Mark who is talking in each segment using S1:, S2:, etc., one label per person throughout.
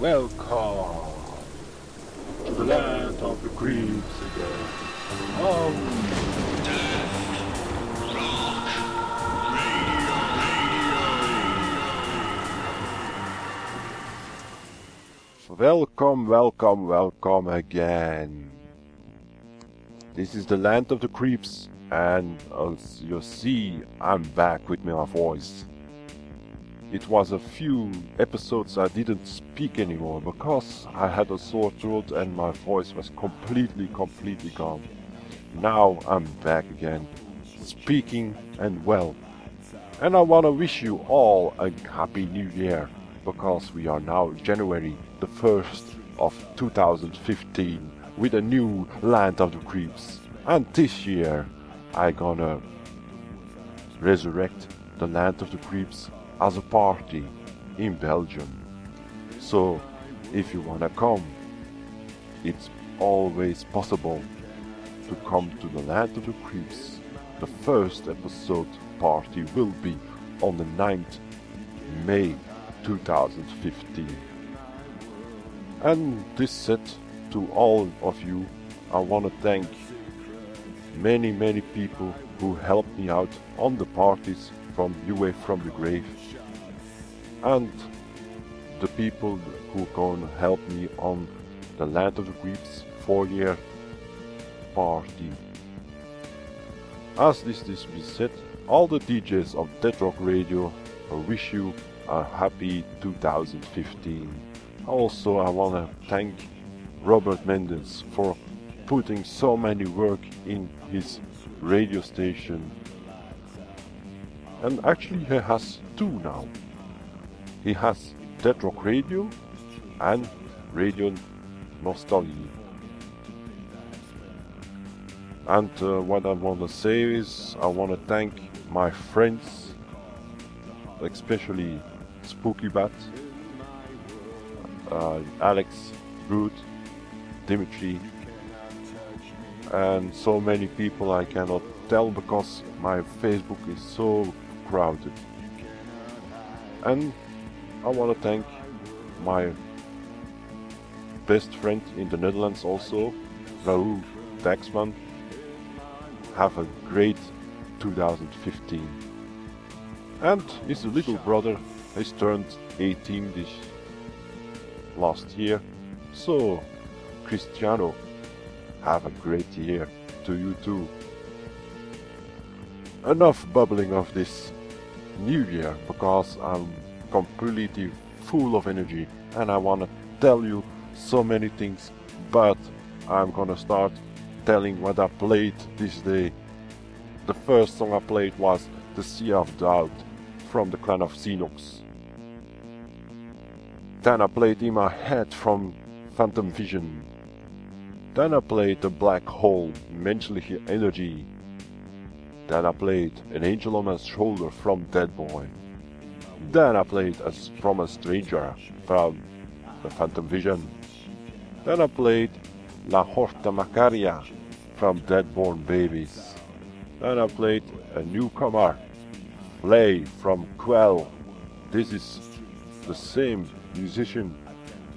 S1: Welcome to the land of the creeps again. Oh, welcome, welcome, welcome again. This is the land of the creeps, and as you see, I'm back with my voice. It was a few episodes I didn't speak anymore because I had a sore throat and my voice was completely, completely gone. Now I'm back again, speaking and well. And I want to wish you all a happy new year because we are now January the 1st of 2015 with a new Land of the Creeps. And this year I gonna resurrect the Land of the Creeps as a party in Belgium. So if you wanna come, it's always possible to come to the Land of the Creeps. The first episode party will be on the 9th May 2015. And this said, to all of you, I want to thank many, many people who helped me out on the parties from UA from the Grave. And the people who gonna help me on the Land of the Creeps four year party. As this is said, all the DJs of Death Rock Radio wish you a happy 2015. Also, I want to thank Robert Mendes for putting so many work in his radio station. And actually, he has two now. He has Death Rock Radio and Radio Nostalgia. And uh, what I want to say is, I want to thank my friends, especially Spooky Bat, uh, Alex, Root, Dimitri, and so many people I cannot tell because my Facebook is so crowded. And I want to thank my best friend in the Netherlands also, Raoul Daxman. Have a great 2015. And his little brother has turned 18 this last year. So, Cristiano, have a great year to you too. Enough bubbling of this new year because I'm completely full of energy and I want to tell you so many things, but I'm gonna start telling what I played this day. The first song I played was The Sea of Doubt from the clan of Xymox. Then I played In My Head from Phantom Vision. Then I played The Black Hole, Menschliche Energy. Then I played An Angel on My Shoulder from Dead Boy. Then I played As From a Stranger from the Phantom Vision. Then I played La Horta Macaria from Deadborn Babies. Then I played a newcomer, Flay from Quell. This is the same musician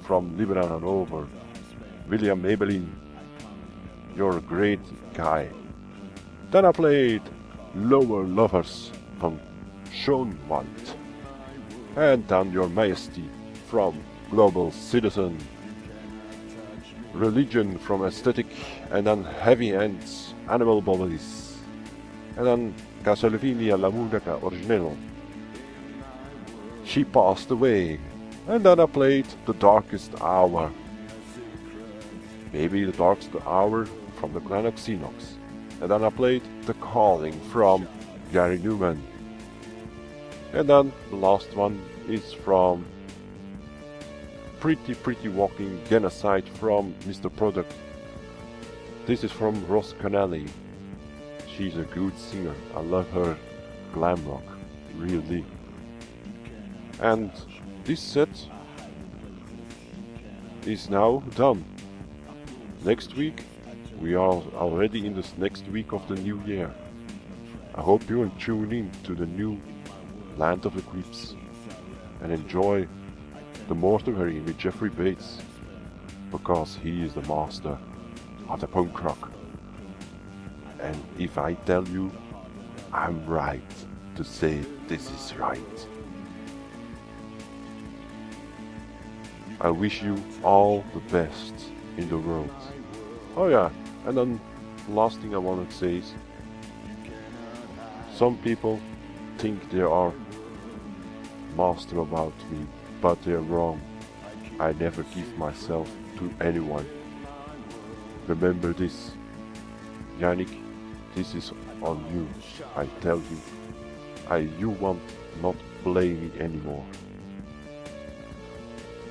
S1: from Lebanon and over. William Maybelline, you're a great guy. Then I played Lower Lovers from Schoenwald. And then Your Majesty from Global Citizen. Religion from Aesthetic, and then Heavy Ends, Animal Bodies. And then Castlevania La Musica Original. She passed away and then I played The Darkest Hour. Maybe The Darkest Hour from the Clan of Xymox. And then I played The Calling from Gary Numan. And then the last one is from Pretty Pretty Walking Genocide from Mr. Product. This is from Ross Connelly. She's a good singer. I love her glam rock, really. And this set is now done. Next week, we are already in this next week of the new year. I hope you will tune in to the new Land of the Creeps and enjoy
S2: the mortuary with Jeffrey Bates because he is the master of the punk rock. And if I tell you, I'm right to say this is right. I wish you all the best in the world. Oh yeah, and then last thing I want to say is some people think they are master about me, but they're wrong. I never give myself to anyone. Remember this. Yannick, this is on you. I tell you. I you want not play me anymore.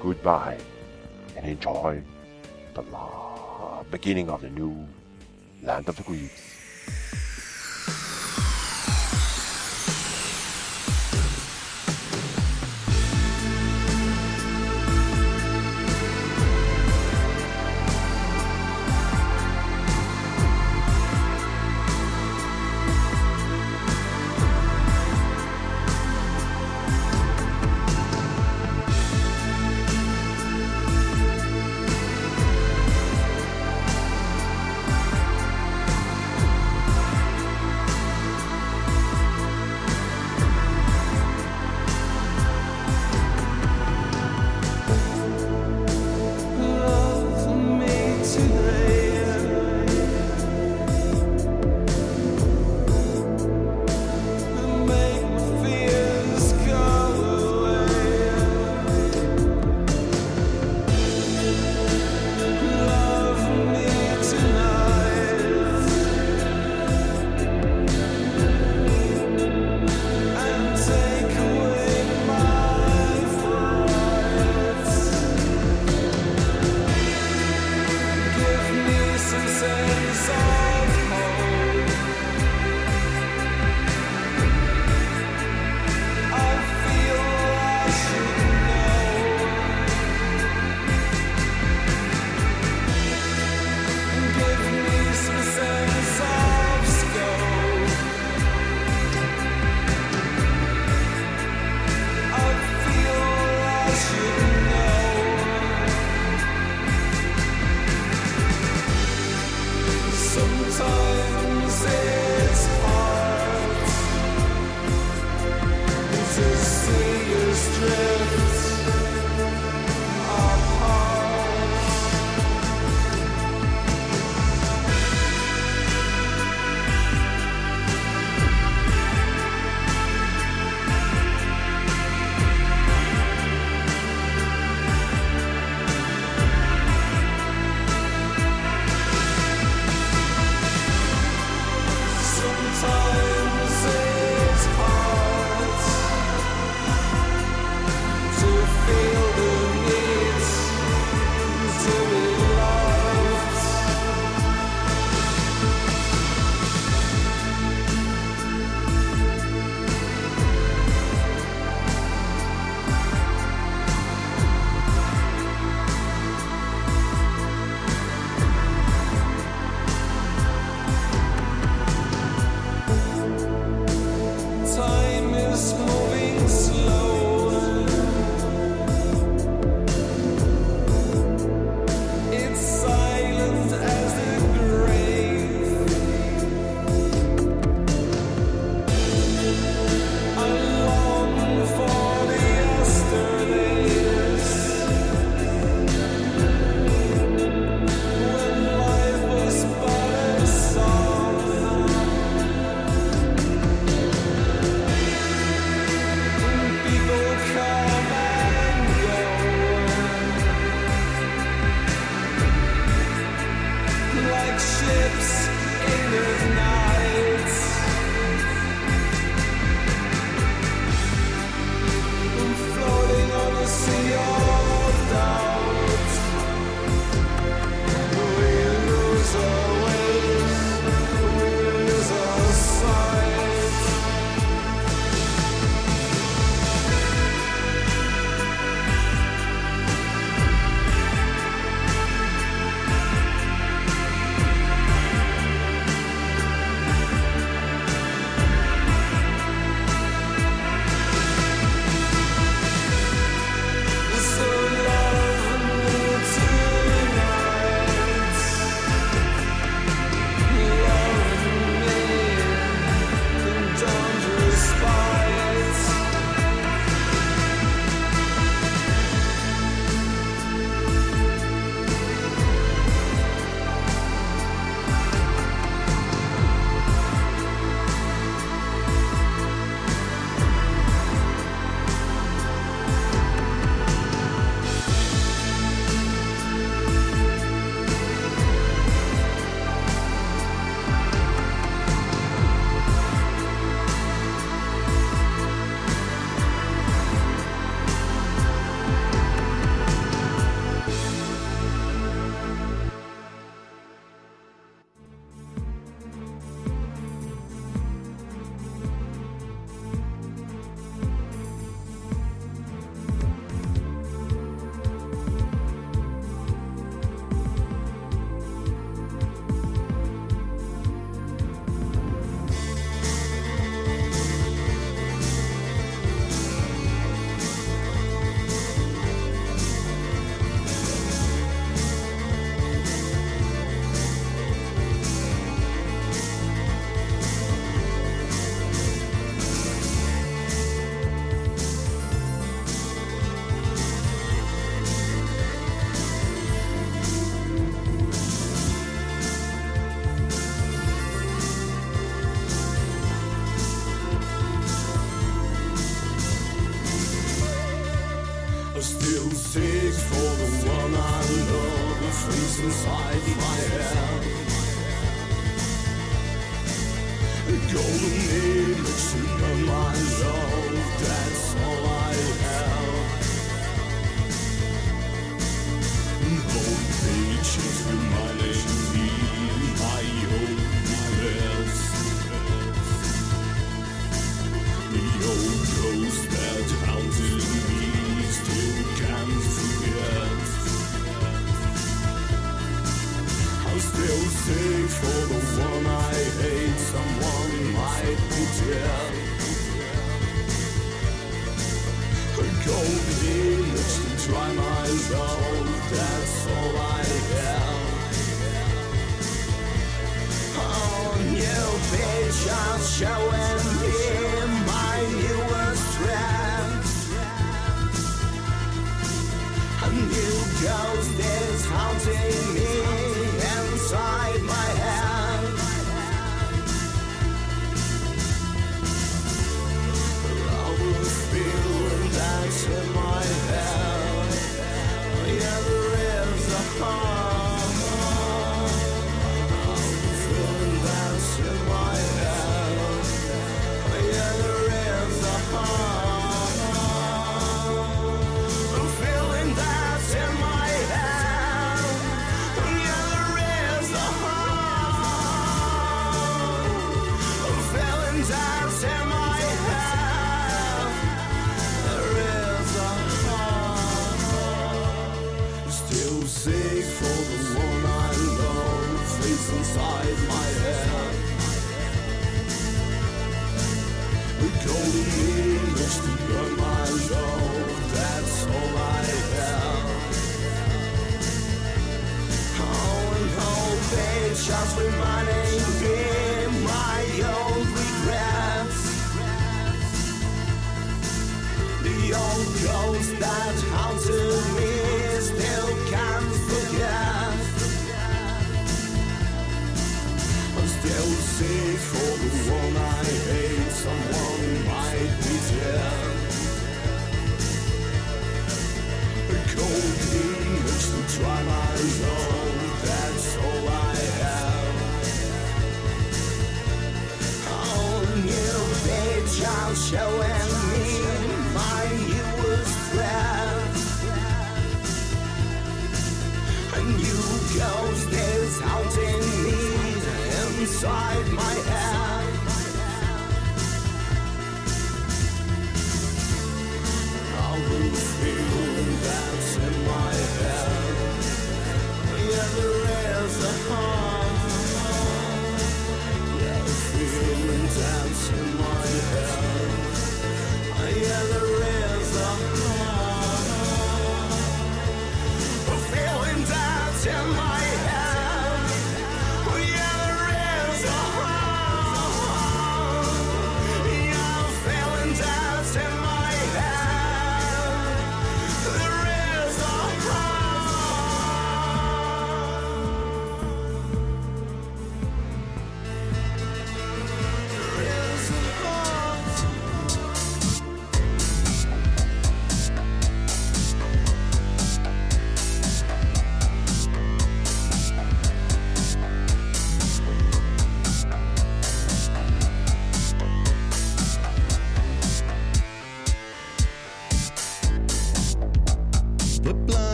S2: Goodbye and enjoy the beginning of the new land of the
S3: Creeps.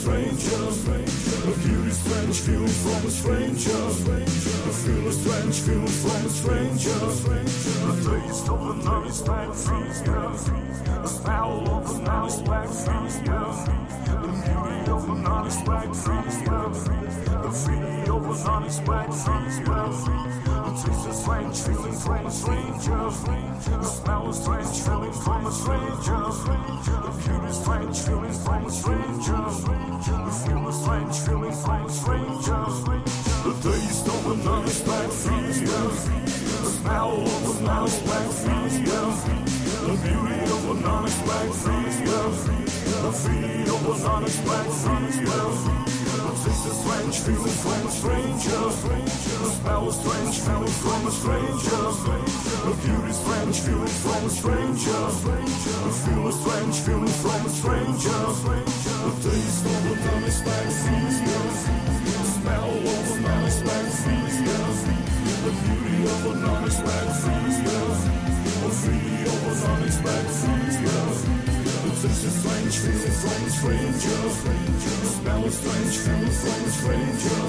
S3: stranger. a feel a strange feeling from a stranger. A feel a strange feel from a stranger. A taste of a nice back feaster. A smell of a nice back feaster. The beauty of a nice back feaster. The feeling of a nice back feaster. A taste of strange feeling from a stranger. A smell of strange a stranger. The beauty strange, feeling strange, stranger. The feeling strange, feeling strange, stranger. The taste of a nice black fear. The smell of a nice black fear. The beauty of a nice black fear. The feet of a nice black fear. But this is strange feeling from stranger The spell is strange feeling from stranger The beauty strange feeling from a stranger
S4: The feel is strange feeling from stranger The taste of an unexpected The smell
S5: of an unexpected The beauty of an unexpected The feel of an unexpected such a strange feel feeling, strange stranger. Smell
S2: a strange feeling, strange stranger.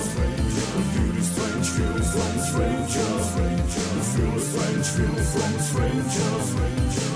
S2: A beauty, strange feeling, strange stranger. Feel is strange feel feeling, strange stranger.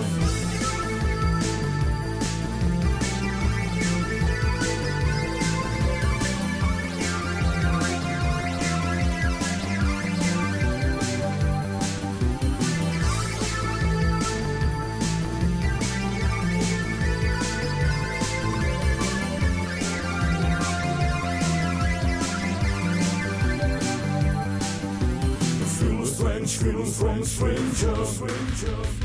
S2: Strangers. Rangers,